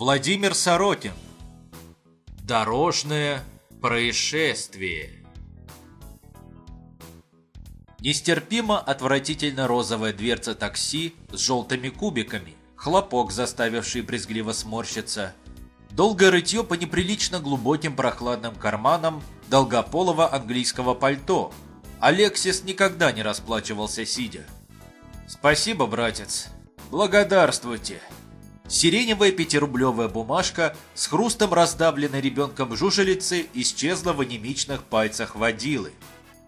Владимир Сорокин. Дорожное происшествие. Нестерпимо отвратительно розовая дверца такси с желтыми кубиками, хлопок, заставивший брезгливо сморщиться, долгое рытье по неприлично глубоким прохладным карманам долгополого английского пальто. Алексис никогда не расплачивался сидя. «Спасибо, братец. Благодарствуйте». Сиреневая пятирублевая бумажка с хрустом раздавленной ребенком жужелицы исчезла в анемичных пальцах водилы.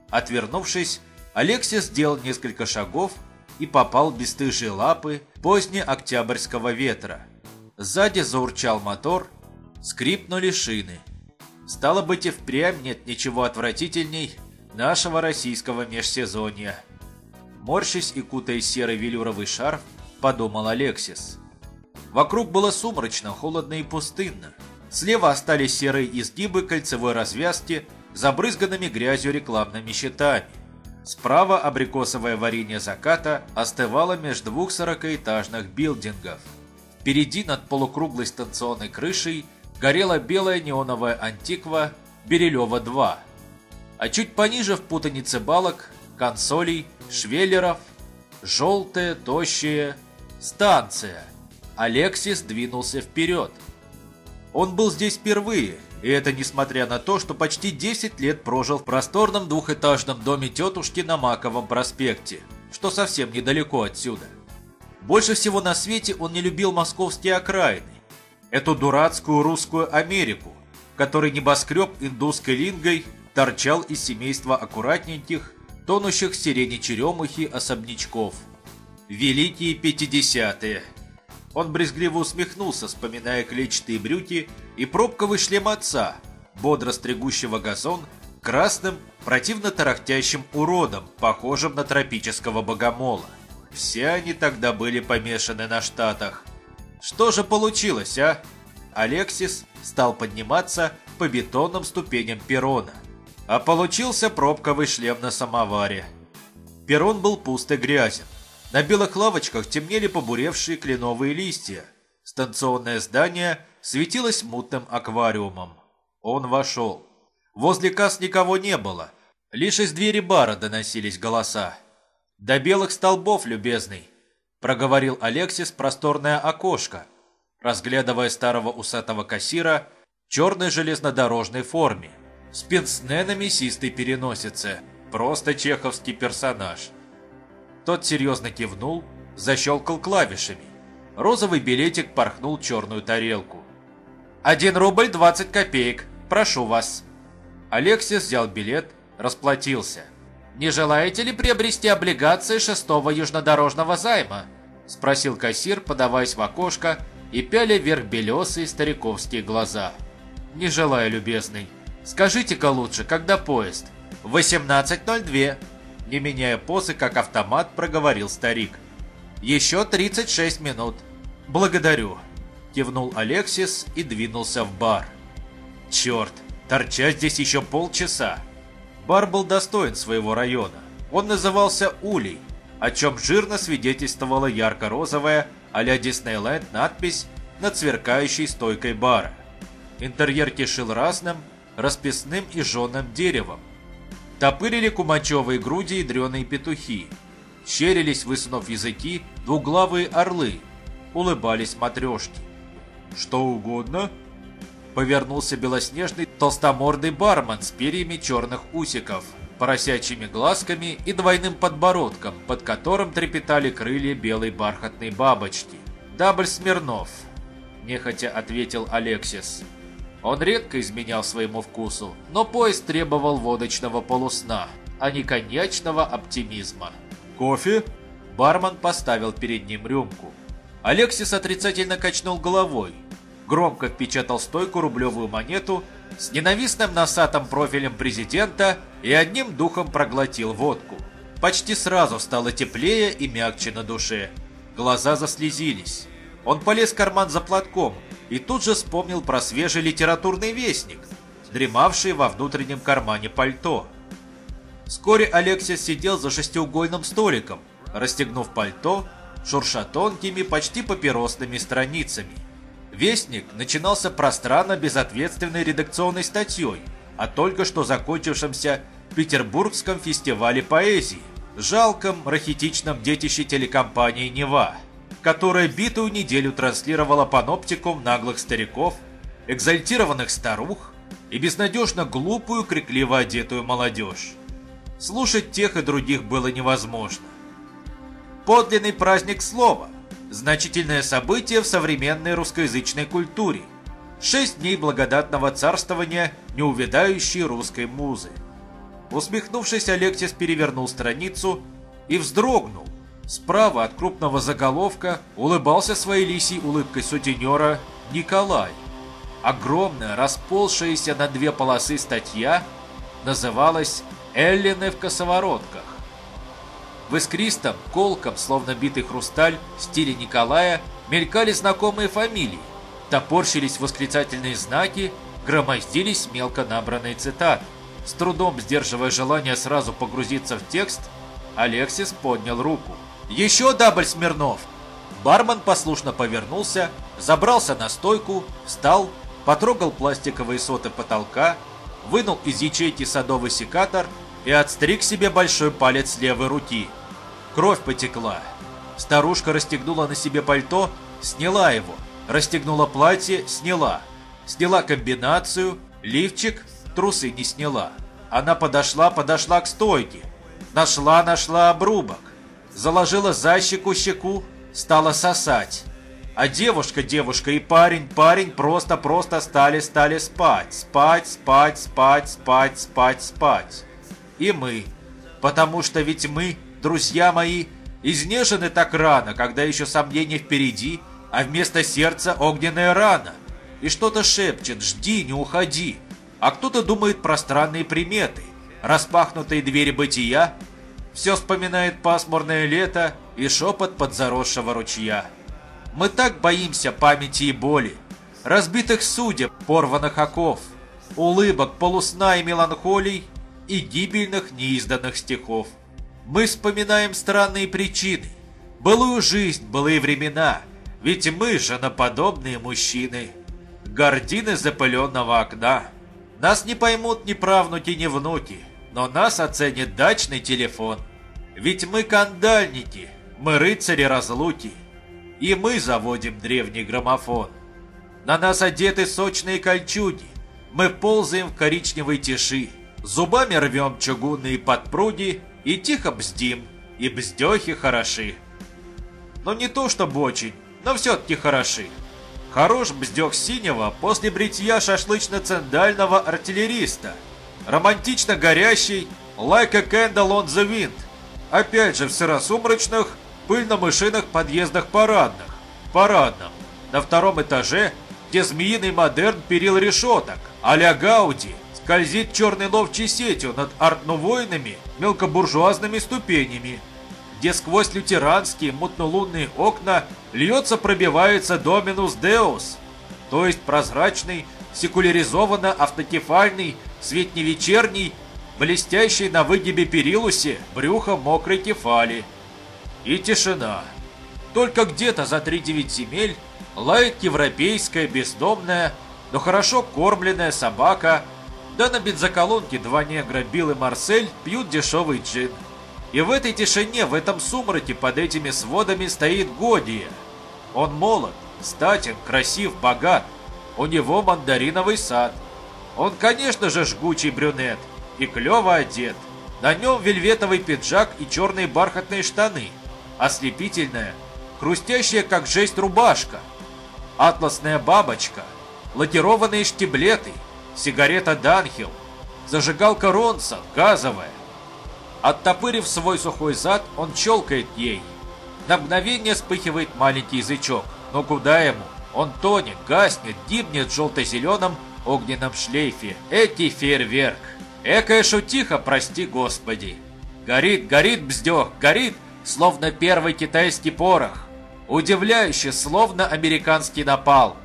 Отвернувшись, Алексис сделал несколько шагов и попал в бесстыжие лапы позднеоктябрьского ветра. Сзади заурчал мотор, скрипнули шины. Стало быть, и впрямь нет ничего отвратительней нашего российского межсезонья. Морщись и кутаясь серый велюровый шарф, подумал Алексис – Вокруг было сумрачно, холодно и пустынно. Слева остались серые изгибы кольцевой развязки, забрызганными грязью рекламными щитами. Справа абрикосовое варенье заката остывало между двух сорокаэтажных билдингов. Впереди над полукруглой станционной крышей горела белая неоновая антиква Берилева-2. А чуть пониже в путанице балок, консолей, швеллеров, желтая, тощая станция – Алексис двинулся вперед. Он был здесь впервые, и это несмотря на то, что почти 10 лет прожил в просторном двухэтажном доме тетушки на Маковом проспекте, что совсем недалеко отсюда. Больше всего на свете он не любил московские окраины, эту дурацкую русскую Америку, которой небоскреб индусской лингой торчал из семейства аккуратненьких, тонущих в сирене черемухи особнячков. Великие пятидесятые – он брезгливо усмехнулся, вспоминая клетчатые брюки и пробковый шлем отца, бодро стригущего газон, красным, противно тарахтящим уродом, похожим на тропического богомола. Все они тогда были помешаны на штатах. Что же получилось, а? Алексис стал подниматься по бетонным ступеням перрона. А получился пробковый шлем на самоваре. Перрон был пуст и грязен. На белых лавочках темнели побуревшие кленовые листья. Станционное здание светилось мутным аквариумом. Он вошел. Возле касс никого не было. Лишь из двери бара доносились голоса. «До белых столбов, любезный!» Проговорил Алексис просторное окошко, разглядывая старого усатого кассира в черной железнодорожной форме, с пенсне на мясистой переносице. Просто чеховский персонаж. Тот серьезно кивнул, защелкал клавишами. Розовый билетик порхнул черную тарелку. «Один рубль двадцать копеек. Прошу вас». Алексис взял билет, расплатился. «Не желаете ли приобрести облигации шестого южнодорожного займа?» Спросил кассир, подаваясь в окошко и пяля вверх белесые стариковские глаза. «Не желаю, любезный. Скажите-ка лучше, когда поезд?» «18.02», не меняя позы, как автомат, проговорил старик. «Еще 36 минут. Благодарю», – кивнул Алексис и двинулся в бар. «Черт, торчать здесь еще полчаса». Бар был достоин своего района. Он назывался «Улей», о чем жирно свидетельствовала ярко-розовая а-ля Диснейленд надпись над сверкающей стойкой бара. Интерьер кишил разным, расписным и жженым деревом, Топырили кумачевые груди и дреные петухи. Щерились, высунув языки, двуглавые орлы. Улыбались матрешки. «Что угодно?» Повернулся белоснежный толстомордый бармен с перьями черных усиков, поросячьими глазками и двойным подбородком, под которым трепетали крылья белой бархатной бабочки. «Дабль Смирнов», – нехотя ответил Алексис. Он редко изменял своему вкусу, но поезд требовал водочного полусна, а не коньячного оптимизма. «Кофе?» Бармен поставил перед ним рюмку. Алексис отрицательно качнул головой, громко впечатал стойку рублевую монету с ненавистным носатым профилем президента и одним духом проглотил водку. Почти сразу стало теплее и мягче на душе. Глаза заслезились. Он полез в карман за платком и тут же вспомнил про свежий литературный вестник, дремавший во внутреннем кармане пальто. Вскоре Алексис сидел за шестиугольным столиком, расстегнув пальто, шурша тонкими, почти папиросными страницами. Вестник начинался пространно безответственной редакционной статьей о только что закончившемся Петербургском фестивале поэзии, жалком рахитичном детище телекомпании «Нева», которая битую неделю транслировала паноптикум наглых стариков, экзальтированных старух и безнадежно глупую, крикливо одетую молодежь. Слушать тех и других было невозможно. Подлинный праздник слова – значительное событие в современной русскоязычной культуре. Шесть дней благодатного царствования неувядающей русской музы. Усмехнувшись, Алексис перевернул страницу и вздрогнул. Справа от крупного заголовка улыбался своей лисей улыбкой сутенера Николай. Огромная, расползшаяся на две полосы статья называлась Эллины в косоворотках. В искристом, колком, словно битый хрусталь, стиле Николая мелькали знакомые фамилии, топорщились восклицательные знаки, громоздились мелко набранные цитаты. С трудом сдерживая желание сразу погрузиться в текст, Алексис поднял руку. «Еще дабль Смирнов!» Бармен послушно повернулся, забрался на стойку, встал, потрогал пластиковые соты потолка, вынул из ячейки садовый секатор и отстриг себе большой палец левой руки. Кровь потекла. Старушка расстегнула на себе пальто, сняла его, расстегнула платье, сняла. Сняла комбинацию, лифчик, трусы не сняла. Она подошла, подошла к стойке. Нашла, нашла обрубок. Заложила за щеку щеку, стала сосать. А девушка, девушка и парень, парень просто-просто стали, стали спать. Спать, спать, спать, спать, спать, спать и мы. Потому что ведь мы, друзья мои, изнежены так рано, когда еще сомнения впереди, а вместо сердца огненная рана. И что-то шепчет «Жди, не уходи». А кто-то думает про странные приметы, распахнутые двери бытия, все вспоминает пасмурное лето и шепот подзаросшего ручья. Мы так боимся памяти и боли, разбитых судеб, порванных оков, улыбок, полусна и меланхолий, и гибельных неизданных стихов. Мы вспоминаем странные причины, былую жизнь, былые времена, ведь мы женоподобные мужчины. Гордины запыленного окна. Нас не поймут ни правнуки, ни внуки, но нас оценит дачный телефон. Ведь мы кандальники, мы рыцари разлуки, и мы заводим древний граммофон. На нас одеты сочные кольчуги, мы ползаем в коричневой тиши, Зубами рвем чугунные подпруги и тихо бздим, и бздехи хороши. Но не то чтобы очень, но все-таки хороши. Хорош бздех синего после бритья шашлычно-цендального артиллериста. Романтично горящий, like a candle on the wind. Опять же в сыросумрачных, пыльно-мышиных подъездах парадных. Парадном. На втором этаже, где змеиный модерн перил решеток, а-ля Гауди, скользит черной ловчей сетью над артнувойными мелкобуржуазными ступенями, где сквозь лютеранские мутнолунные окна льется пробивается Доминус Деус, то есть прозрачный, секуляризованно-автокефальный, светневечерний, блестящий на выгибе перилусе брюхо мокрой кефали. И тишина. Только где-то за три девять земель лает европейская бездомная, но хорошо кормленная собака да на бензоколонке два негра Билл и Марсель пьют дешевый джин. И в этой тишине, в этом сумраке под этими сводами стоит Годия. Он молод, статен, красив, богат. У него мандариновый сад. Он, конечно же, жгучий брюнет и клево одет. На нем вельветовый пиджак и черные бархатные штаны. Ослепительная, хрустящая как жесть рубашка. Атласная бабочка, лакированные штиблеты – сигарета Данхил, зажигалка Ронсон, газовая. Оттопырив свой сухой зад, он челкает ей. На мгновение вспыхивает маленький язычок, но куда ему? Он тонет, гаснет, гибнет в желто-зеленом огненном шлейфе. Эти фейерверк. Экая шутиха, прости господи. Горит, горит бздех, горит, словно первый китайский порох. Удивляюще, словно американский напал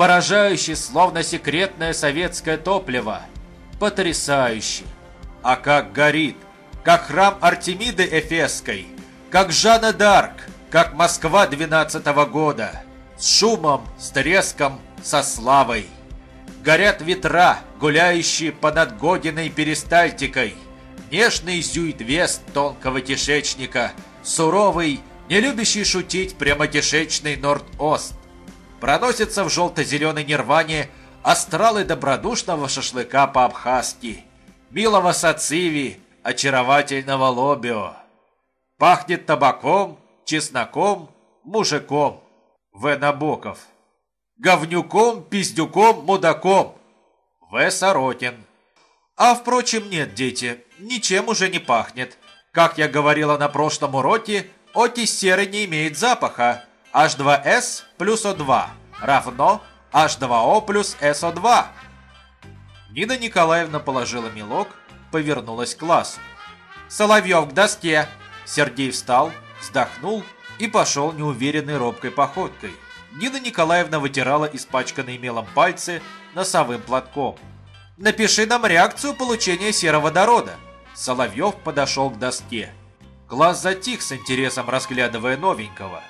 поражающий, словно секретное советское топливо. Потрясающе. А как горит, как храм Артемиды Эфесской, как Жанна Дарк, как Москва 12 -го года. С шумом, с треском, со славой. Горят ветра, гуляющие понад Годиной перистальтикой. Нежный зюит-вест тонкого кишечника, суровый, не любящий шутить прямотишечный Норд-Ост. Проносится в желто-зеленой нирване астралы добродушного шашлыка по-абхазски, милого сациви, очаровательного лобио. Пахнет табаком, чесноком, мужиком. В. Набоков. Говнюком, пиздюком, мудаком. В. Сорокин. А впрочем, нет, дети, ничем уже не пахнет. Как я говорила на прошлом уроке, отис серы не имеет запаха. H2S плюс O2 равно H2O плюс SO2. Нина Николаевна положила мелок, повернулась к классу. «Соловьев к доске!» Сергей встал, вздохнул и пошел неуверенной робкой походкой. Нина Николаевна вытирала испачканные мелом пальцы носовым платком. «Напиши нам реакцию получения сероводорода». Соловьев подошел к доске. Глаз затих с интересом, разглядывая новенького.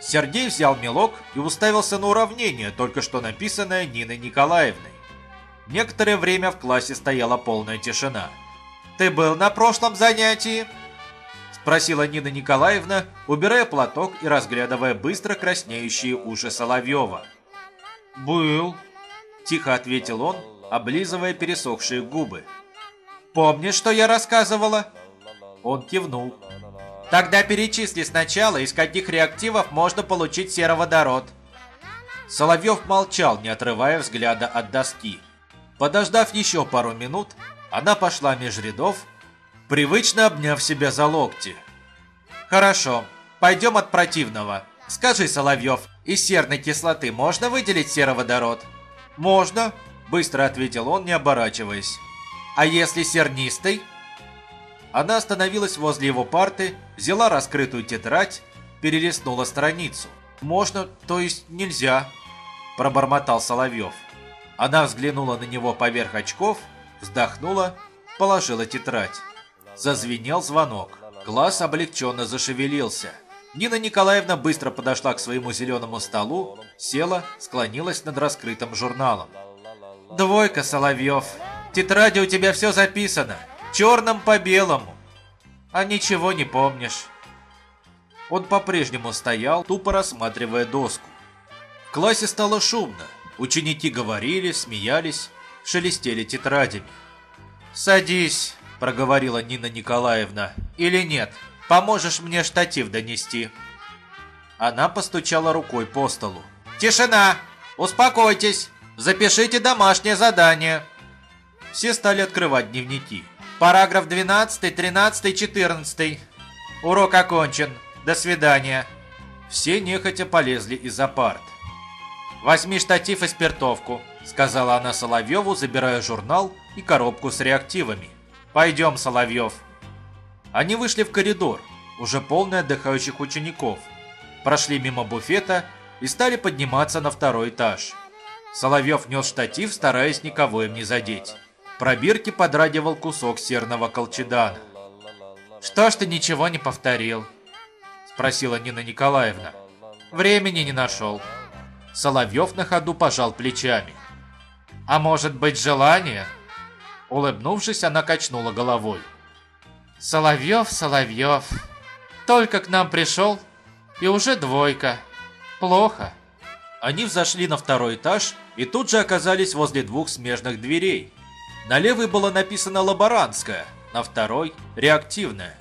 Сергей взял мелок и уставился на уравнение, только что написанное Ниной Николаевной. Некоторое время в классе стояла полная тишина. «Ты был на прошлом занятии?» Спросила Нина Николаевна, убирая платок и разглядывая быстро краснеющие уши Соловьева. «Был», – тихо ответил он, облизывая пересохшие губы. «Помнишь, что я рассказывала?» Он кивнул. «Тогда перечисли сначала, из каких реактивов можно получить сероводород». Соловьев молчал, не отрывая взгляда от доски. Подождав еще пару минут, она пошла меж рядов, привычно обняв себя за локти. «Хорошо, пойдем от противного. Скажи, Соловьев, из серной кислоты можно выделить сероводород?» «Можно», – быстро ответил он, не оборачиваясь. «А если сернистый?» Она остановилась возле его парты, взяла раскрытую тетрадь, перелистнула страницу. «Можно, то есть нельзя», – пробормотал Соловьев. Она взглянула на него поверх очков, вздохнула, положила тетрадь. Зазвенел звонок. Глаз облегченно зашевелился. Нина Николаевна быстро подошла к своему зеленому столу, села, склонилась над раскрытым журналом. «Двойка, Соловьев. Тетради у тебя все записано. Черным по белому. А ничего не помнишь». Он по-прежнему стоял, тупо рассматривая доску. В классе стало шумно. Ученики говорили, смеялись, шелестели тетрадями. «Садись», – проговорила Нина Николаевна. «Или нет? Поможешь мне штатив донести?» Она постучала рукой по столу. «Тишина! Успокойтесь! Запишите домашнее задание!» Все стали открывать дневники. Параграф 12, 13, 14. Урок окончен. До свидания. Все нехотя полезли из-за парт. «Возьми штатив и спиртовку», — сказала она Соловьеву, забирая журнал и коробку с реактивами. «Пойдем, Соловьев». Они вышли в коридор, уже полный отдыхающих учеников, прошли мимо буфета и стали подниматься на второй этаж. Соловьев нес штатив, стараясь никого им не задеть. Пробирки подрагивал кусок серного колчедана. «Что ж ты ничего не повторил?» – спросила Нина Николаевна. «Времени не нашел». Соловьев на ходу пожал плечами. «А может быть желание?» Улыбнувшись, она качнула головой. «Соловьев, Соловьев, только к нам пришел, и уже двойка. Плохо». Они взошли на второй этаж и тут же оказались возле двух смежных дверей. На левой было написано «Лаборантская», на второй – «Реактивная».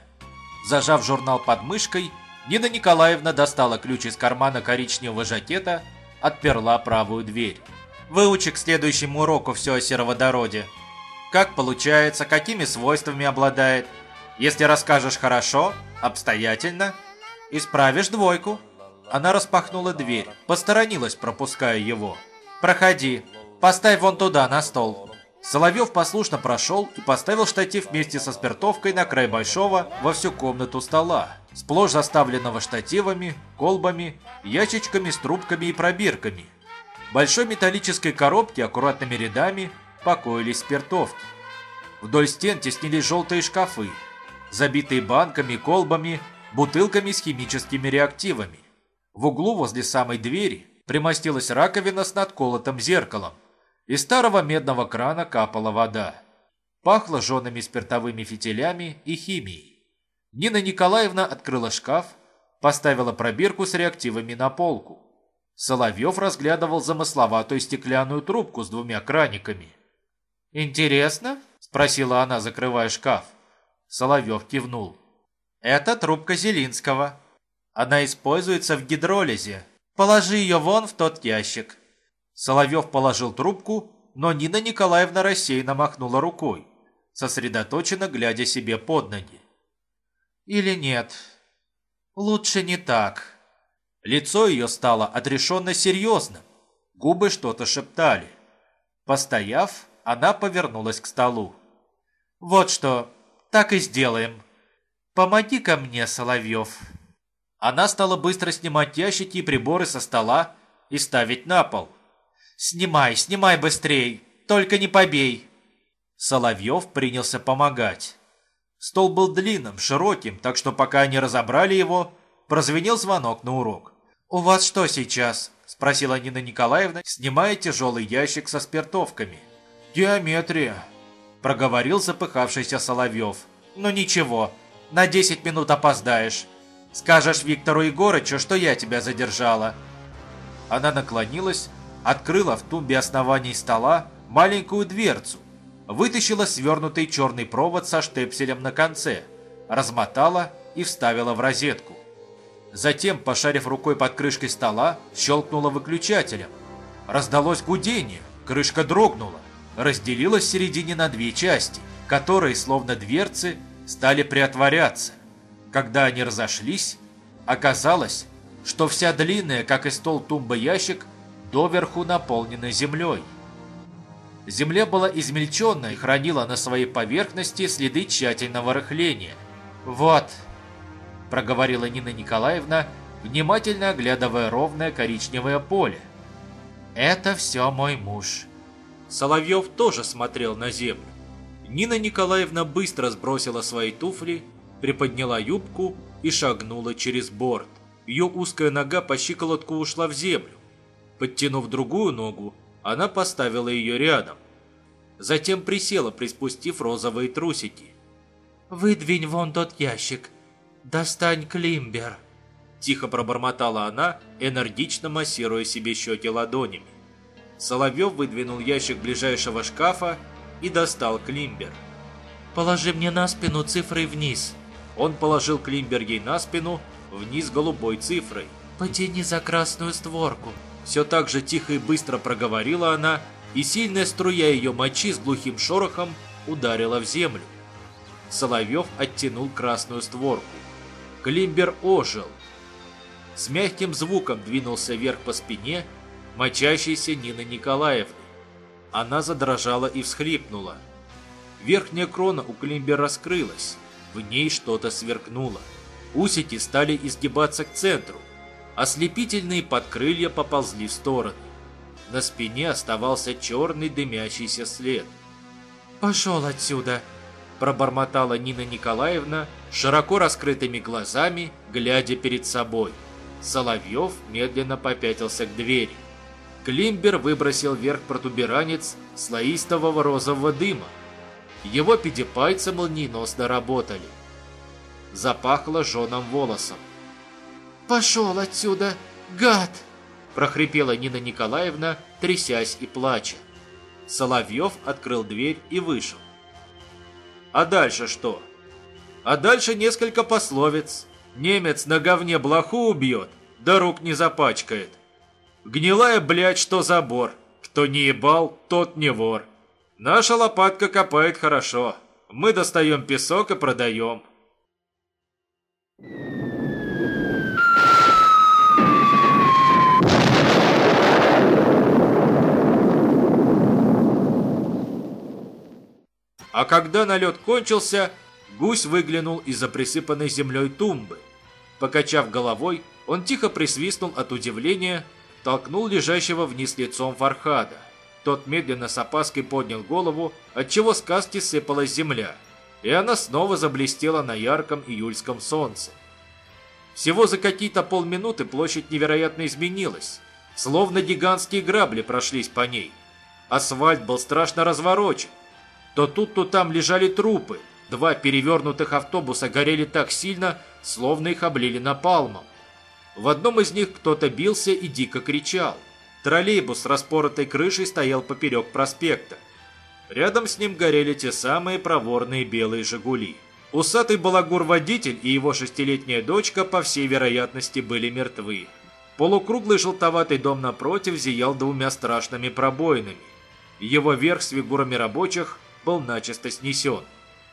Зажав журнал под мышкой, Нина Николаевна достала ключ из кармана коричневого жакета отперла правую дверь. Выучи к следующему уроку все о сероводороде. Как получается, какими свойствами обладает. Если расскажешь хорошо, обстоятельно, исправишь двойку. Она распахнула дверь, посторонилась, пропуская его. «Проходи, поставь вон туда, на стол». Соловьев послушно прошел и поставил штатив вместе со спиртовкой на край большого во всю комнату стола, сплошь заставленного штативами, колбами, ящичками с трубками и пробирками. В большой металлической коробке аккуратными рядами покоились спиртовки. Вдоль стен теснились желтые шкафы, забитые банками, колбами, бутылками с химическими реактивами. В углу возле самой двери примостилась раковина с надколотым зеркалом. Из старого медного крана капала вода. Пахло жжеными спиртовыми фитилями и химией. Нина Николаевна открыла шкаф, поставила пробирку с реактивами на полку. Соловьев разглядывал замысловатую стеклянную трубку с двумя краниками. «Интересно?» – спросила она, закрывая шкаф. Соловьев кивнул. «Это трубка Зелинского. Она используется в гидролизе. Положи ее вон в тот ящик». Соловьев положил трубку, но Нина Николаевна рассеянно махнула рукой, сосредоточенно глядя себе под ноги. «Или нет? Лучше не так». Лицо ее стало отрешенно серьезным. Губы что-то шептали. Постояв, она повернулась к столу. «Вот что, так и сделаем. Помоги-ка мне, Соловьев». Она стала быстро снимать ящики и приборы со стола и ставить на пол. «Снимай, снимай быстрей, только не побей!» Соловьев принялся помогать. Стол был длинным, широким, так что пока они разобрали его, прозвенел звонок на урок. «У вас что сейчас?» – спросила Нина Николаевна, снимая тяжелый ящик со спиртовками. «Геометрия», – проговорил запыхавшийся Соловьев. «Ну ничего, на 10 минут опоздаешь. Скажешь Виктору Егорычу, что я тебя задержала». Она наклонилась, открыла в тумбе оснований стола маленькую дверцу, вытащила свернутый черный провод со штепселем на конце, размотала и вставила в розетку. Затем, пошарив рукой под крышкой стола, щелкнула выключателем. Раздалось гудение, крышка дрогнула, разделилась в середине на две части, которые, словно дверцы, стали приотворяться. Когда они разошлись, оказалось, что вся длинная, как и стол тумба ящик, доверху наполнена землей. Земля была измельченна и хранила на своей поверхности следы тщательного рыхления. «Вот», – проговорила Нина Николаевна, внимательно оглядывая ровное коричневое поле. «Это все мой муж». Соловьев тоже смотрел на землю. Нина Николаевна быстро сбросила свои туфли, приподняла юбку и шагнула через борт. Ее узкая нога по щиколотку ушла в землю. Подтянув другую ногу, она поставила ее рядом. Затем присела, приспустив розовые трусики. «Выдвинь вон тот ящик», «Достань климбер!» Тихо пробормотала она, энергично массируя себе щеки ладонями. Соловьев выдвинул ящик ближайшего шкафа и достал климбер. «Положи мне на спину цифрой вниз». Он положил климбер ей на спину, вниз голубой цифрой. «Потяни за красную створку». Все так же тихо и быстро проговорила она, и сильная струя ее мочи с глухим шорохом ударила в землю. Соловьев оттянул красную створку. Климбер ожил. С мягким звуком двинулся вверх по спине мочащейся Нины Николаевны. Она задрожала и всхлипнула. Верхняя крона у Климбера раскрылась, в ней что-то сверкнуло. Усики стали изгибаться к центру, ослепительные подкрылья поползли в стороны. На спине оставался черный дымящийся след. «Пошел отсюда!» пробормотала Нина Николаевна, широко раскрытыми глазами, глядя перед собой. Соловьев медленно попятился к двери. Климбер выбросил вверх протуберанец слоистого розового дыма. Его пятипальцы молниеносно работали. Запахло жженым волосом. «Пошел отсюда, гад!» прохрипела Нина Николаевна, трясясь и плача. Соловьев открыл дверь и вышел. А дальше что? А дальше несколько пословиц. Немец на говне блоху убьет, да рук не запачкает. Гнилая, блядь, что забор. Кто не ебал, тот не вор. Наша лопатка копает хорошо. Мы достаем песок и продаем. А когда налет кончился, гусь выглянул из-за присыпанной землей тумбы. Покачав головой, он тихо присвистнул от удивления, толкнул лежащего вниз лицом Фархада. Тот медленно с опаской поднял голову, отчего с каски сыпалась земля, и она снова заблестела на ярком июльском солнце. Всего за какие-то полминуты площадь невероятно изменилась. словно гигантские грабли прошлись по ней. Асфальт был страшно разворочен. То тут, то там лежали трупы. Два перевернутых автобуса горели так сильно, словно их облили напалмом. В одном из них кто-то бился и дико кричал. Троллейбус с распоротой крышей стоял поперек проспекта. Рядом с ним горели те самые проворные белые «Жигули». Усатый балагур-водитель и его шестилетняя дочка, по всей вероятности, были мертвы. Полукруглый желтоватый дом напротив зиял двумя страшными пробоинами. Его верх с фигурами рабочих был начисто снесен.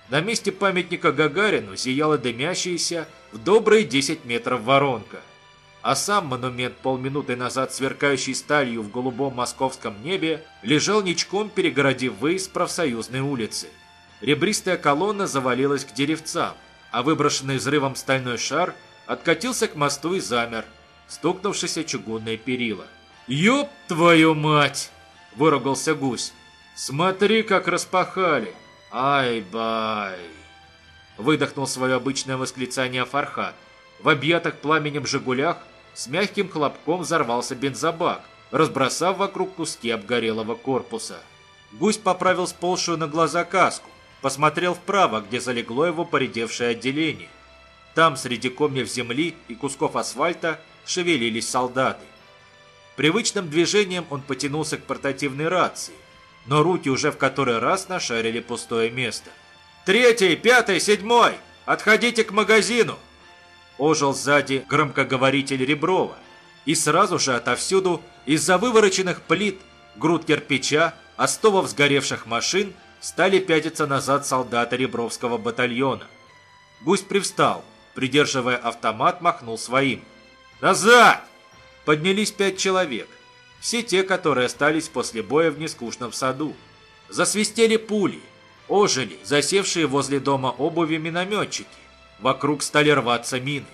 На месте памятника Гагарину зияла дымящаяся в добрые 10 метров воронка. А сам монумент, полминуты назад сверкающий сталью в голубом московском небе, лежал ничком, перегородив выезд профсоюзной улицы. Ребристая колонна завалилась к деревцам, а выброшенный взрывом стальной шар откатился к мосту и замер, стукнувшись о чугунные перила. «Ёб твою мать!» – выругался гусь. «Смотри, как распахали! Ай-бай!» Выдохнул свое обычное восклицание Фархат. В объятых пламенем «Жигулях» с мягким хлопком взорвался бензобак, разбросав вокруг куски обгорелого корпуса. Гусь поправил сползшую на глаза каску, посмотрел вправо, где залегло его поредевшее отделение. Там, среди комьев земли и кусков асфальта, шевелились солдаты. Привычным движением он потянулся к портативной рации, но руки уже в который раз нашарили пустое место. «Третий, пятый, седьмой! Отходите к магазину!» Ожил сзади громкоговоритель Реброва, и сразу же отовсюду, из-за вывороченных плит, груд кирпича, остовов сгоревших машин, стали пятиться назад солдаты Ребровского батальона. Гусь привстал, придерживая автомат, махнул своим. «Назад!» Поднялись пять человек. Все те, которые остались после боя в нескучном саду. Засвистели пули. Ожили, засевшие возле дома обуви минометчики. Вокруг стали рваться мины.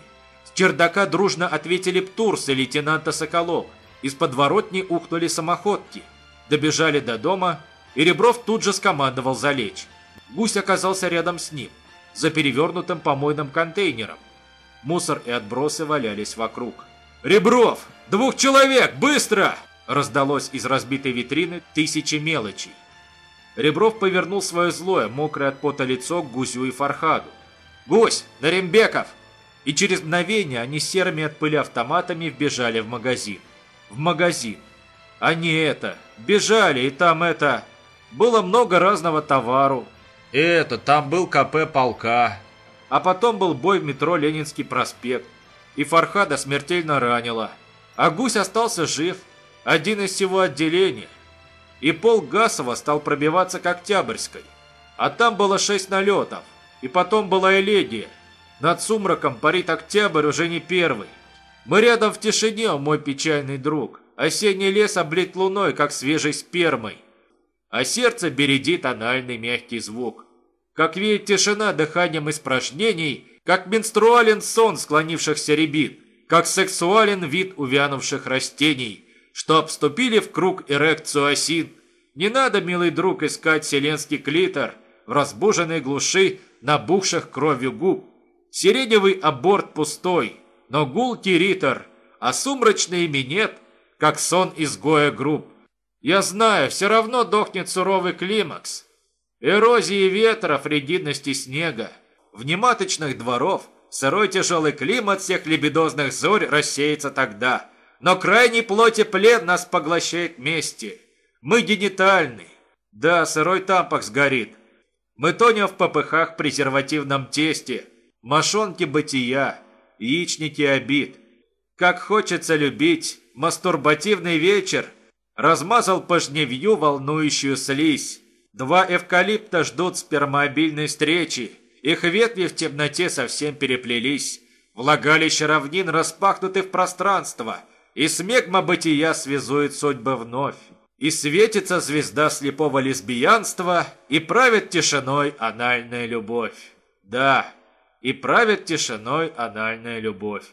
С чердака дружно ответили птурсы лейтенанта Соколова. Из подворотни ухнули самоходки. Добежали до дома, и Ребров тут же скомандовал залечь. Гусь оказался рядом с ним, за перевернутым помойным контейнером. Мусор и отбросы валялись вокруг. «Ребров! Двух человек! Быстро!» Раздалось из разбитой витрины тысячи мелочей. Ребров повернул свое злое, мокрое от пота лицо к Гусю и Фархаду. «Гусь! Нарембеков!» И через мгновение они серыми от пыли автоматами вбежали в магазин. В магазин. Они это, бежали, и там это... Было много разного товару. Это, там был КП полка. А потом был бой в метро Ленинский проспект. И Фархада смертельно ранило. А Гусь остался жив. Один из всего отделения. И пол Гасова стал пробиваться к Октябрьской. А там было шесть налетов. И потом была Элегия. Над сумраком парит Октябрь уже не первый. Мы рядом в тишине, мой печальный друг. Осенний лес облит луной, как свежей спермой. А сердце бередит анальный мягкий звук. Как веет тишина дыханием испражнений, как менструален сон склонившихся рябин, как сексуален вид увянувших растений, что обступили в круг эрекцию осин. Не надо, милый друг, искать вселенский клитор в разбуженной глуши набухших кровью губ. Сиреневый аборт пустой, но гулкий ритор, а сумрачный минет, как сон изгоя групп. Я знаю, все равно дохнет суровый климакс. Эрозии ветров, ригидности снега. Внематочных дворов сырой тяжелый климат всех лебедозных зорь рассеется тогда. Но крайний плоти плен нас поглощает вместе. Мы генитальны. Да, сырой тампах сгорит. Мы тонем в попыхах презервативном тесте. Мошонки бытия, яичники обид. Как хочется любить, мастурбативный вечер размазал по жневью волнующую слизь. Два эвкалипта ждут спермобильной встречи. Их ветви в темноте совсем переплелись. Влагалище равнин распахнуты в пространство, и смегма бытия связует судьбы вновь. И светится звезда слепого лесбиянства, и правит тишиной анальная любовь. Да, и правит тишиной анальная любовь.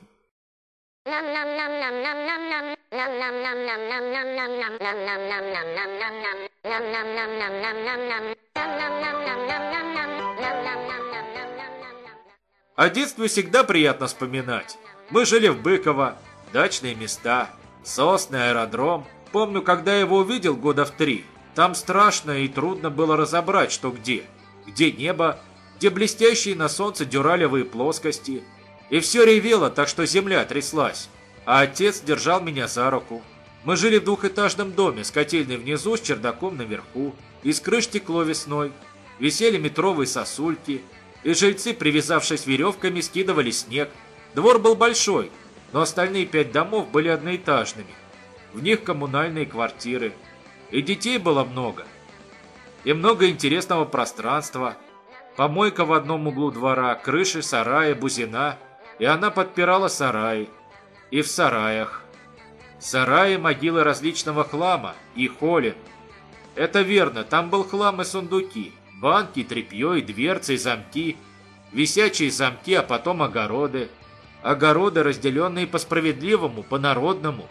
О детстве всегда приятно вспоминать. Мы жили в Быково, дачные места. Сосны, аэродром. Помню, когда его увидел года в три, там страшно и трудно было разобрать, что где. Где небо, где блестящие на солнце дюралевые плоскости. И все ревело, так что земля тряслась. А отец держал меня за руку. Мы жили в двухэтажном доме с котельной внизу, с чердаком наверху. Из крыш текло весной. Висели метровые сосульки. И жильцы, привязавшись веревками, скидывали снег. Двор был большой, но остальные пять домов были одноэтажными. В них коммунальные квартиры. И детей было много. И много интересного пространства. Помойка в одном углу двора, крыши, сараи, бузина. И она подпирала сараи. И в сараях. Сараи могилы различного хлама и холин. Это верно, там был хлам и сундуки. Банки, тряпье и дверцы, и замки. Висячие замки, а потом огороды. Огороды, разделенные по справедливому, по народному.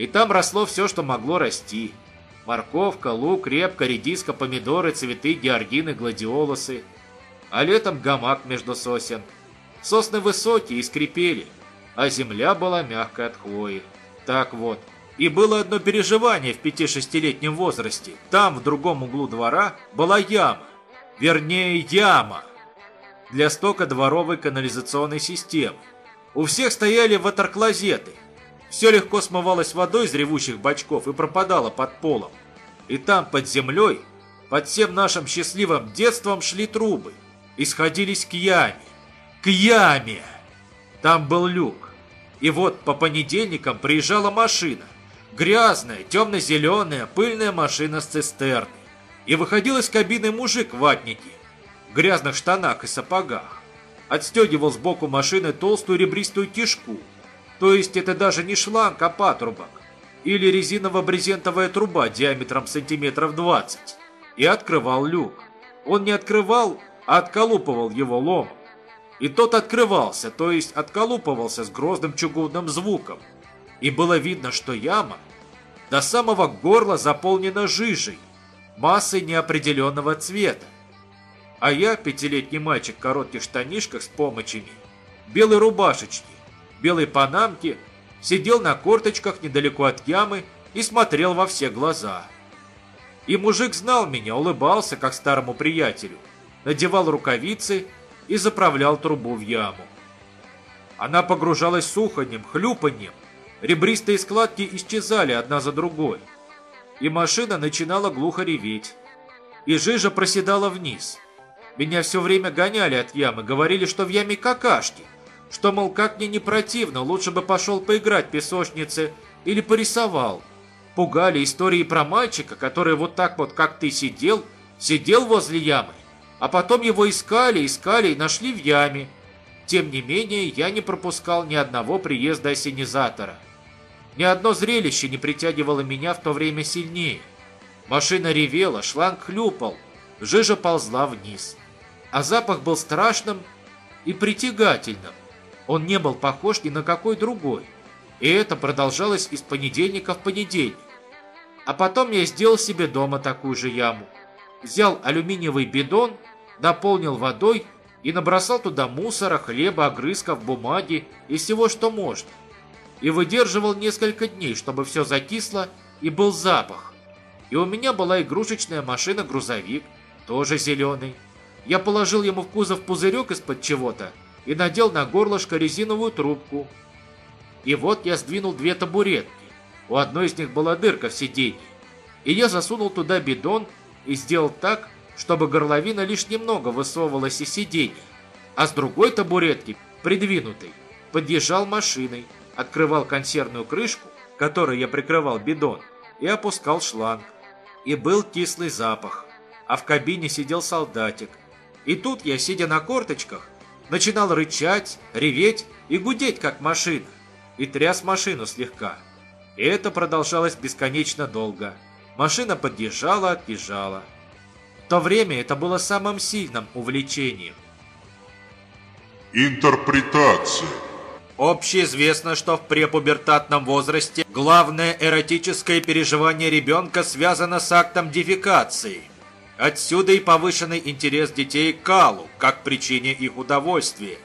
И там росло все, что могло расти. Морковка, лук, репка, редиска, помидоры, цветы, георгины, гладиолусы. А летом гамак между сосен. Сосны высокие и скрипели, а земля была мягкая от хвои. Так вот. И было одно переживание в пяти-шестилетнем возрасте. Там, в другом углу двора, была яма. Вернее, яма. Для стока дворовой канализационной системы. У всех стояли ватерклозеты. Все легко смывалось водой из ревущих бачков и пропадало под полом. И там, под землей, под всем нашим счастливым детством шли трубы и сходились к яме. К яме! Там был люк. И вот по понедельникам приезжала машина. Грязная, темно-зеленая, пыльная машина с цистерной. И выходил из кабины мужик в ватнике, в грязных штанах и сапогах. Отстегивал сбоку машины толстую ребристую кишку. То есть это даже не шланг, а патрубок. Или резиново-брезентовая труба диаметром сантиметров 20. И открывал люк. Он не открывал, а отколупывал его ломом. И тот открывался, то есть отколупывался с грозным чугунным звуком. И было видно, что яма до самого горла заполнена жижей, массой неопределенного цвета. А я, пятилетний мальчик в коротких штанишках с помощами, белой рубашечке, белой панамке, сидел на корточках недалеко от ямы и смотрел во все глаза. И мужик знал меня, улыбался, как старому приятелю, надевал рукавицы и заправлял трубу в яму. Она погружалась суханьем, хлюпаньем, ребристые складки исчезали одна за другой, и машина начинала глухо реветь, и жижа проседала вниз. Меня все время гоняли от ямы, говорили, что в яме какашки, что, мол, как мне не противно, лучше бы пошел поиграть песочнице или порисовал. Пугали истории про мальчика, который вот так вот, как ты сидел, сидел возле ямы, а потом его искали, искали и нашли в яме. Тем не менее, я не пропускал ни одного приезда осенизатора. Ни одно зрелище не притягивало меня в то время сильнее. Машина ревела, шланг хлюпал, жижа ползла вниз. А запах был страшным и притягательным. Он не был похож ни на какой другой. И это продолжалось из понедельника в понедельник. А потом я сделал себе дома такую же яму. Взял алюминиевый бидон наполнил водой и набросал туда мусора, хлеба, огрызков, бумаги и всего, что можно. И выдерживал несколько дней, чтобы все закисло и был запах. И у меня была игрушечная машина-грузовик, тоже зеленый. Я положил ему в кузов пузырек из-под чего-то и надел на горлышко резиновую трубку. И вот я сдвинул две табуретки. У одной из них была дырка в сиденье. И я засунул туда бидон и сделал так, чтобы горловина лишь немного высовывалась из сиденья, а с другой табуретки, придвинутой, подъезжал машиной, открывал консервную крышку, которой я прикрывал бидон, и опускал шланг. И был кислый запах, а в кабине сидел солдатик. И тут я, сидя на корточках, начинал рычать, реветь и гудеть, как машина, и тряс машину слегка. И это продолжалось бесконечно долго. Машина подъезжала, отъезжала то время это было самым сильным увлечением. Интерпретация. Общеизвестно, что в препубертатном возрасте главное эротическое переживание ребенка связано с актом дефекации. Отсюда и повышенный интерес детей к калу, как причине их удовольствия.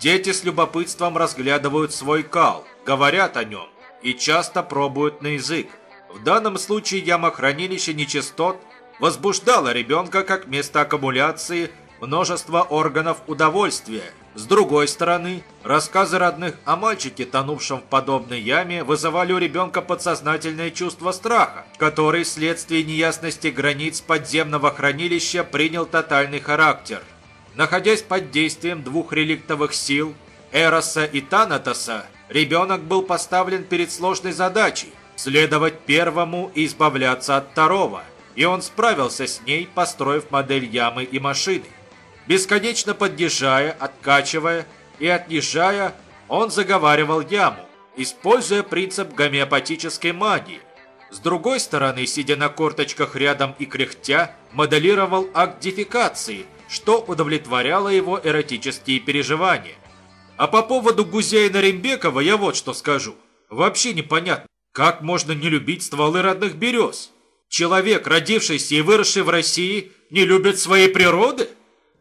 Дети с любопытством разглядывают свой кал, говорят о нем, и часто пробуют на язык. В данном случае яма хранилища нечистот возбуждала ребенка как место аккумуляции множества органов удовольствия. С другой стороны, рассказы родных о мальчике, тонувшем в подобной яме, вызывали у ребенка подсознательное чувство страха, который вследствие неясности границ подземного хранилища принял тотальный характер. Находясь под действием двух реликтовых сил, Эроса и Танатоса, ребенок был поставлен перед сложной задачей – следовать первому и избавляться от второго, и он справился с ней, построив модель ямы и машины. Бесконечно подъезжая, откачивая и отъезжая, он заговаривал яму, используя принцип гомеопатической магии. С другой стороны, сидя на корточках рядом и кряхтя, моделировал акт дефекации, что удовлетворяло его эротические переживания. А по поводу Гузейна Рембекова я вот что скажу. Вообще непонятно, как можно не любить стволы родных берез? Человек, родившийся и выросший в России, не любит своей природы?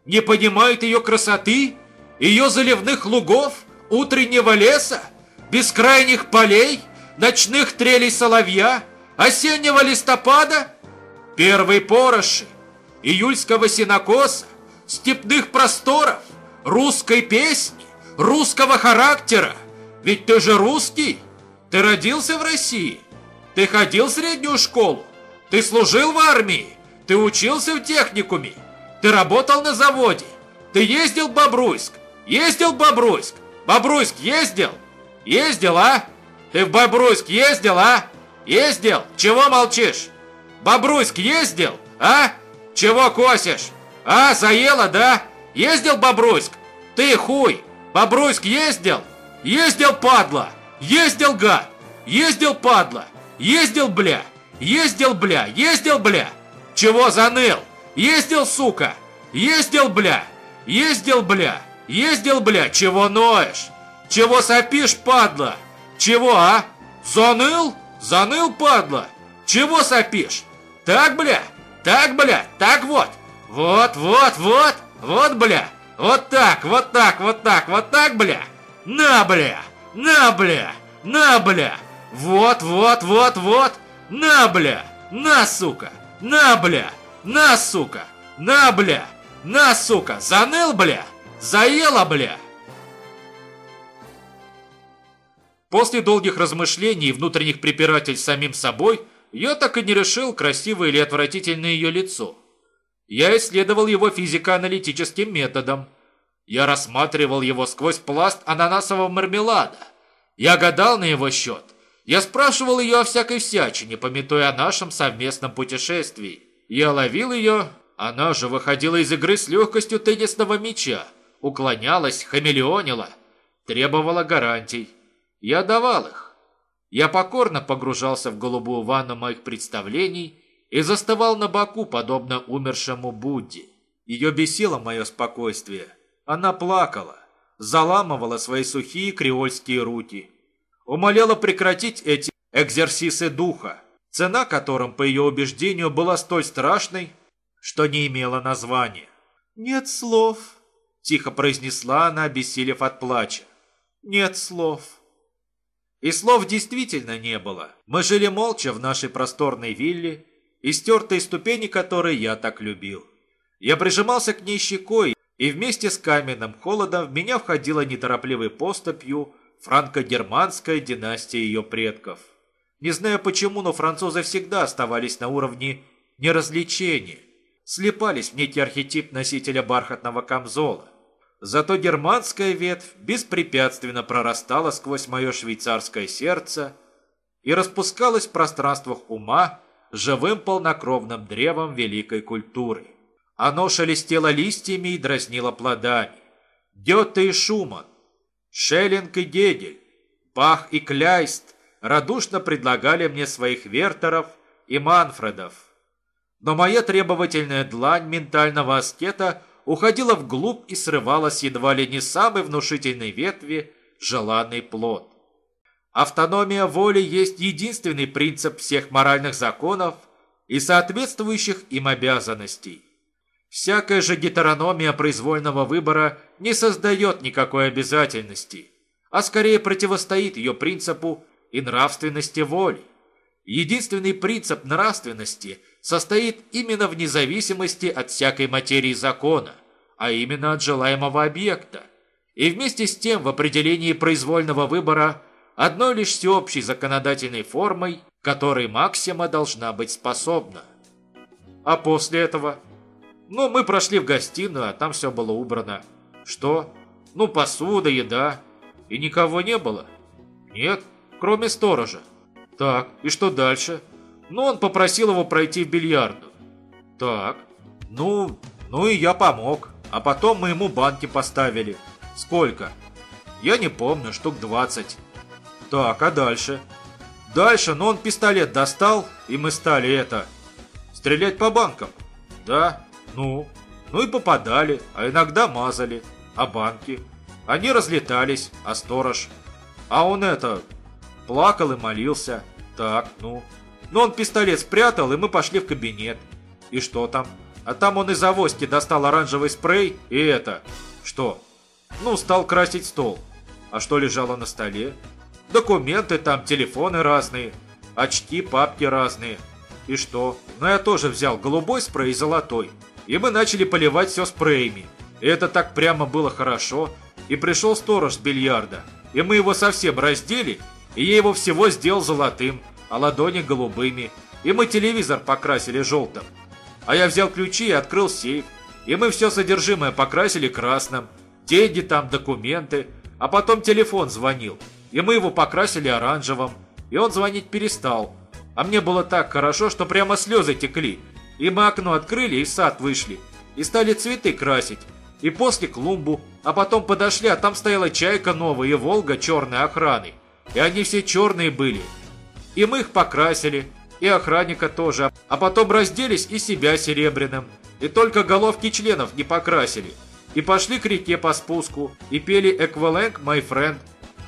Не понимает ее красоты, ее заливных лугов, утреннего леса, бескрайних полей, ночных трелей соловья, осеннего листопада, первой пороши, июльского синокоса, степных просторов, русской песни, русского характера. Ведь ты же русский. Ты родился в России. Ты ходил в среднюю школу. Ты служил в армии. Ты учился в техникуме. Ты работал на заводе. Ты ездил в Бобруйск. Ездил в Бобруйск. Бобруйск ездил? Ездил, а? Ты в Бобруйск ездил, а? Ездил? Чего молчишь? Бобруйск ездил, а? Чего косишь? А, заело, да? Ездил Бобруйск? Ты хуй! Бобруйск ездил? Ездил, падла! Ездил, гад! Ездил, падла! Ездил, бля! Ездил, бля! Ездил, бля! Чего заныл? Ездил, сука! Ездил, бля! Ездил, бля! Ездил, бля! Чего ноешь? Чего сопишь, падла? Чего, а? Заныл? Заныл, падла? Чего сопишь? Так, бля? Так, бля? Так вот! Вот, вот, вот! Вот, бля! Вот так, вот так, вот так, вот так, бля! На, бля! На, бля! На, бля! Вот, вот, вот, вот! На, бля! На, сука! На, бля! На, сука! На, бля! На, сука! Заныл, бля! Заела, бля! После долгих размышлений и внутренних препирательств с самим собой, я так и не решил, красивое или отвратительное ее лицо. Я исследовал его физико-аналитическим методом, я рассматривал его сквозь пласт ананасового мармелада. Я гадал на его счет. Я спрашивал ее о всякой всячине, пометуя о нашем совместном путешествии. Я ловил ее, она же выходила из игры с легкостью теннисного мяча, уклонялась, хамелеонила, требовала гарантий. Я давал их. Я покорно погружался в голубую ванну моих представлений и застывал на боку, подобно умершему Будде. Ее бесило мое спокойствие. Она плакала, заламывала свои сухие креольские руки, умоляла прекратить эти экзерсисы духа, цена которым, по ее убеждению, была столь страшной, что не имела названия. «Нет слов», – тихо произнесла она, обессилев от плача. «Нет слов». И слов действительно не было. Мы жили молча в нашей просторной вилле, и стертой ступени которой я так любил. Я прижимался к ней щекой, и вместе с каменным холодом в меня входила неторопливой поступью франко-германская династия ее предков. Не знаю почему, но французы всегда оставались на уровне неразличения, слепались в некий архетип носителя бархатного камзола. Зато германская ветвь беспрепятственно прорастала сквозь мое швейцарское сердце и распускалась в пространствах ума живым полнокровным древом великой культуры. Оно шелестело листьями и дразнило плодами. Гёте и Шуман, Шеллинг и Гегель, Бах и Кляйст радушно предлагали мне своих Вертеров и Манфредов. Но моя требовательная длань ментального аскета уходила вглубь и срывалась едва ли не самой внушительной ветви желанный плод. Автономия воли есть единственный принцип всех моральных законов и соответствующих им обязанностей. Всякая же гетерономия произвольного выбора не создает никакой обязательности, а скорее противостоит ее принципу и нравственности воли. Единственный принцип нравственности состоит именно в независимости от всякой материи закона, а именно от желаемого объекта. И вместе с тем в определении произвольного выбора одной лишь всеобщей законодательной формой, которой максима должна быть способна. А после этого? Ну, мы прошли в гостиную, а там все было убрано. Что? Ну, посуда, еда. И никого не было? Нет, кроме сторожа. Так, и что дальше? Ну, он попросил его пройти в бильярду. Так, ну, ну и я помог. А потом мы ему банки поставили. Сколько? Я не помню, штук 20. Так, а дальше? Дальше, ну он пистолет достал, и мы стали это... Стрелять по банкам. Да, ну, ну и попадали, а иногда мазали. А банки? Они разлетались, а сторож... А он это... Плакал и молился. Так, ну... Ну он пистолет спрятал, и мы пошли в кабинет. И что там? А там он из авоськи достал оранжевый спрей и это... Что? Ну, стал красить стол. А что лежало на столе? Документы там, телефоны разные, очки, папки разные. И что? Ну, я тоже взял голубой спрей и золотой. И мы начали поливать все спреями. И это так прямо было хорошо. И пришел сторож с бильярда. И мы его совсем раздели, и я его всего сделал золотым, а ладони голубыми. И мы телевизор покрасили желтым. А я взял ключи и открыл сейф. И мы все содержимое покрасили красным. Деньги там, документы. А потом телефон звонил. И мы его покрасили оранжевым. И он звонить перестал. А мне было так хорошо, что прямо слезы текли. И мы окно открыли и в сад вышли. И стали цветы красить. И после клумбу. А потом подошли, а там стояла чайка новая и Волга черной охраны. И они все черные были. И мы их покрасили. И охранника тоже. А потом разделись и себя серебряным. И только головки членов не покрасили. И пошли к реке по спуску. И пели «Экваленг, my friend».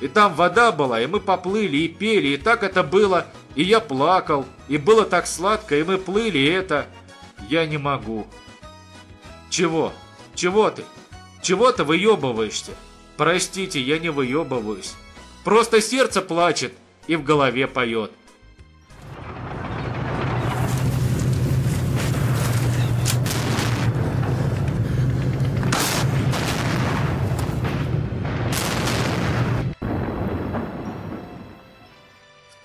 И там вода была, и мы поплыли, и пели, и так это было. И я плакал, и было так сладко, и мы плыли, и это... Я не могу. Чего? Чего ты? Чего ты выебываешься? Простите, я не выебываюсь. Просто сердце плачет и в голове поет.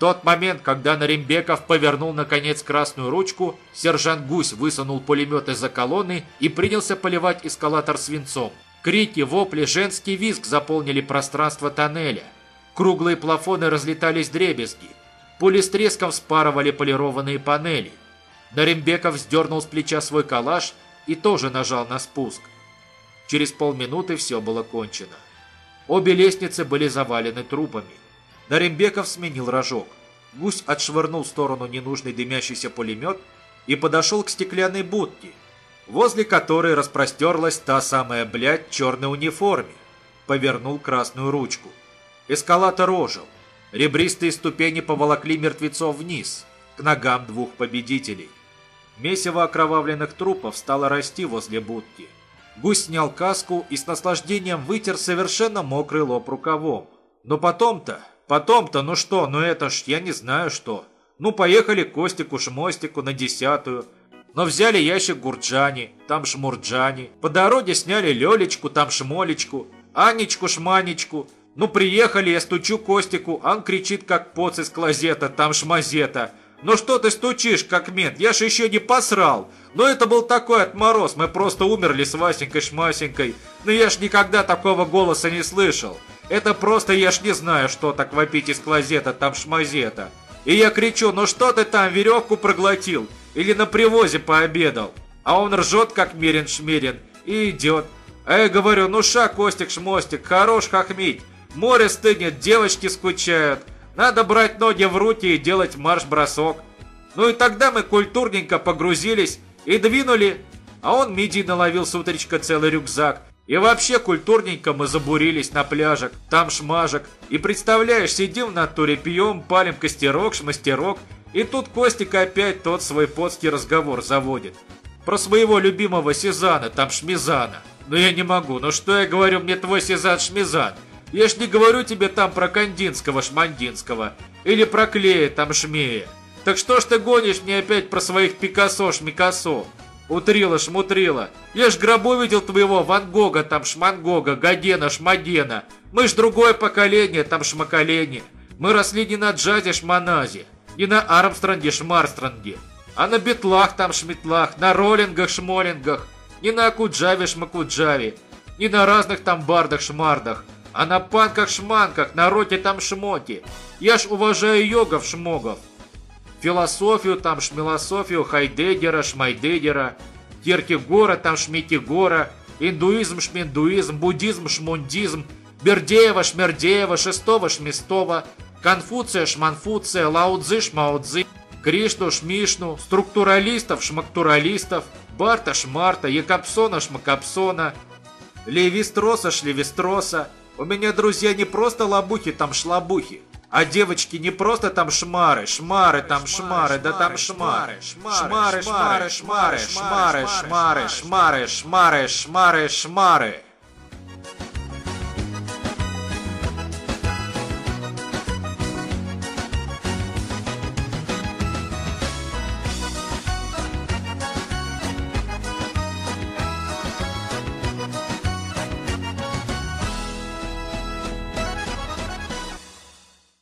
тот момент, когда Наримбеков повернул наконец красную ручку, сержант Гусь высунул пулемет из-за колонны и принялся поливать эскалатор свинцом. Крики, вопли, женский визг заполнили пространство тоннеля. Круглые плафоны разлетались дребезги. Пули с треском спарывали полированные панели. Наримбеков сдернул с плеча свой калаш и тоже нажал на спуск. Через полминуты все было кончено. Обе лестницы были завалены трупами. Наримбеков сменил рожок. Гусь отшвырнул в сторону ненужный дымящийся пулемет и подошел к стеклянной будке, возле которой распростерлась та самая блядь в черной униформе. Повернул красную ручку. Эскалатор ожил. Ребристые ступени поволокли мертвецов вниз, к ногам двух победителей. Месиво окровавленных трупов стало расти возле будки. Гусь снял каску и с наслаждением вытер совершенно мокрый лоб рукавом. Но потом-то Потом-то, ну что, ну это ж я не знаю что. Ну поехали к Костику-шмостику на десятую. Но взяли ящик гурджани, там шмурджани. По дороге сняли Лелечку, там шмолечку. Анечку-шманечку. Ну приехали, я стучу Костику, он кричит как поц из клозета, там шмазета. Ну что ты стучишь, как мент, я ж еще не посрал. Но это был такой отмороз, мы просто умерли с Васенькой-шмасенькой. Но я ж никогда такого голоса не слышал. Это просто я ж не знаю, что так вопить из клозета, там шмазета. И я кричу, ну что ты там, веревку проглотил? Или на привозе пообедал? А он ржет, как мерин-шмерин, и идет. А я говорю, ну ша, Костик-шмостик, хорош хохмить. Море стынет, девочки скучают. Надо брать ноги в руки и делать марш-бросок. Ну и тогда мы культурненько погрузились и двинули. А он миди наловил с утречка целый рюкзак. И вообще культурненько мы забурились на пляжах, там шмажек. И представляешь, сидим в натуре, пьем, палим костерок, шмастерок. И тут Костик опять тот свой подский разговор заводит. Про своего любимого Сезана, там Шмизана. Но я не могу, ну что я говорю, мне твой Сезан Шмизан. Я ж не говорю тебе там про Кандинского Шмандинского. Или про Клея там шмея. Так что ж ты гонишь мне опять про своих Пикассо, Шмикассо? Утрила, шмутрила. Я ж гробу видел твоего Ван Гога, там Шмангога, Гадена, Шмадена. Мы ж другое поколение, там Шмаколение. Мы росли не на джазе, Шманазе, не на Армстронге, Шмарстронге, а на битлах, там Шмитлах, на роллингах, Шмолингах, не на Акуджаве, Шмакуджаве, не на разных там бардах, Шмардах, а на панках-шманках, на роте там шмоте. Я ж уважаю йогов, шмогов философию, там шмилософию Хайдегера, Шмайдегера, Киркегора, там Шмитигора, индуизм, шминдуизм, буддизм, шмундизм, Бердеева, Шмердеева, Шестого, Шмистова, Конфуция, Шманфуция, Лаудзы, Шмаудзы, Кришну, Шмишну, структуралистов, шмактуралистов, Барта, Шмарта, Якобсона, Шмакопсона, Левистроса, Шлевистроса. У меня друзья не просто лабухи, там шлабухи. А девочки не просто там шмары, шмары, там шмары, да там шмары. Шмары, шмары, шмары, шмары, шмары, шмары, шмары, шмары, шмары.